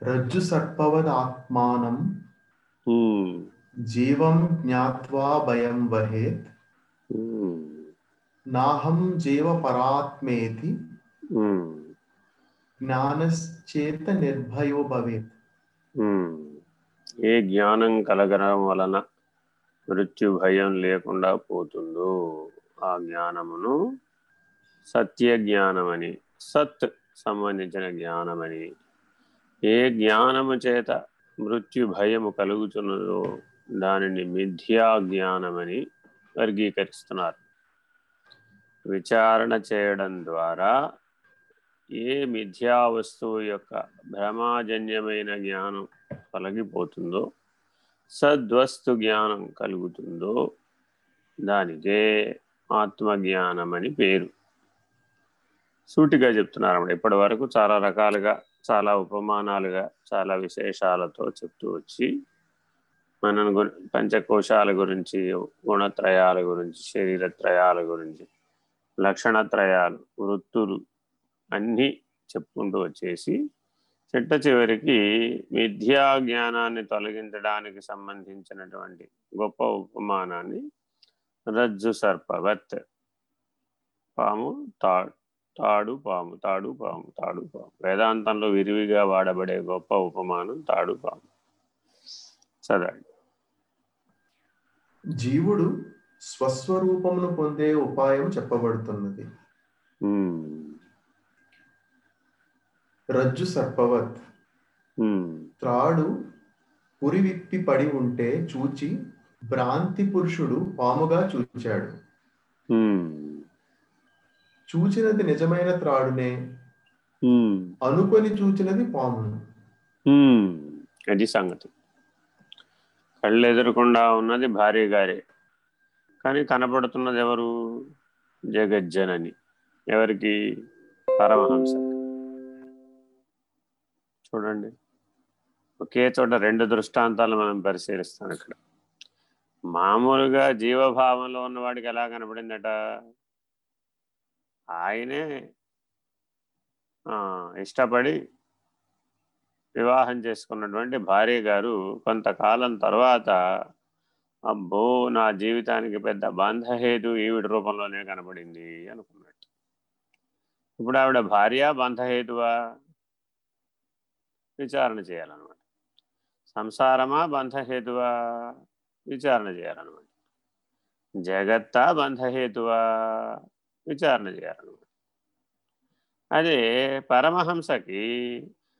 రజ్జు సర్పవదాత్మానం జీవం జ్ఞాత్వా భయం వహేత్ నాహం జీవ పరాత్మేతి జ్ఞానశ్చేత నిర్భయో భవేత్. ఏ జ్ఞానం కలగడం వలన మృత్యు భయం లేకుండా పోతుందో ఆ జ్ఞానమును సత్య జ్ఞానమని సత్ సంబంధించిన జ్ఞానమని ఏ జ్ఞానము చేత మృత్యు భయము కలుగుతున్నదో దానిని మిథ్యా జ్ఞానమని వర్గీకరిస్తున్నారు. విచారణ చేయడం ద్వారా ఏ మిథ్యా వస్తువు యొక్క భ్రమాజన్యమైన జ్ఞానం తొలగిపోతుందో సద్వస్తు జ్ఞానం కలుగుతుందో దానికే ఆత్మజ్ఞానమని పేరు. సూటిగా చెప్తున్నారన్నమాట ఇప్పటి వరకు చాలా రకాలుగా చాలా ఉపమానాలుగా చాలా విశేషాలతో చెప్తూ వచ్చి మన గు- పంచకోశాల గురించి గుణత్రయాల గురించి శరీరత్రయాల గురించి లక్షణత్రయాలు వృత్తులు అన్నీ చెప్పుకుంటూ వచ్చేసి చిట్ట చివరికి విద్యా జ్ఞానాన్ని తొలగించడానికి సంబంధించినటువంటి గొప్ప ఉపమానాన్ని రజ్జు సర్పవత్ పాము తా తాడు పాము తాడు పాము తాడు పాము. వేదాంతంలో విరివిగా వాడబడే గొప్ప ఉపమానం తాడు పాము. చదవండి జీవుడు స్వస్వరూపమును పొందే ఉపాయం చెప్పబడుతున్నది. రజ్జు సర్పవత్. త్రాడు పురి విప్పి పడి ఉంటే చూచి భ్రాంతి పురుషుడు పాముగా చూచాడు. చూచినది నిజమైన త్రాడునే. అనుకొని చూచినది పామును. ఉమ్. అది సంగతి. కళ్ళు ఎదురకుండా ఉన్నది భార్య గారే. కానీ కనపడుతున్నది ఎవరు? జగజ్జనని. ఎవరికి? పరమహంస. చూడండి. ఒకే చోట రెండు దృష్టాంతాలు మనం పరిశీలిస్తాం ఇక్కడ. మామూలుగా జీవభావంలో ఉన్నవాడికి ఎలా కనపడిందట? ఆయనే ఇష్టపడి వివాహం చేసుకున్నటువంటి భార్య గారు కొంతకాలం తర్వాత అబ్బో నా జీవితానికి పెద్ద బంధహేతు ఈవిడ రూపంలోనే కనబడింది అనుకున్నట్టు. ఇప్పుడు ఆవిడ భార్య బంధహేతువా? విచారణ చేయాలన్నమాట. సంసారమా బంధహేతువా? విచారణ చేయాలన్నమాట. జగత్తా బంధహేతువా? విచారణ చేయాలన్నమాట అదే పరమహంసకి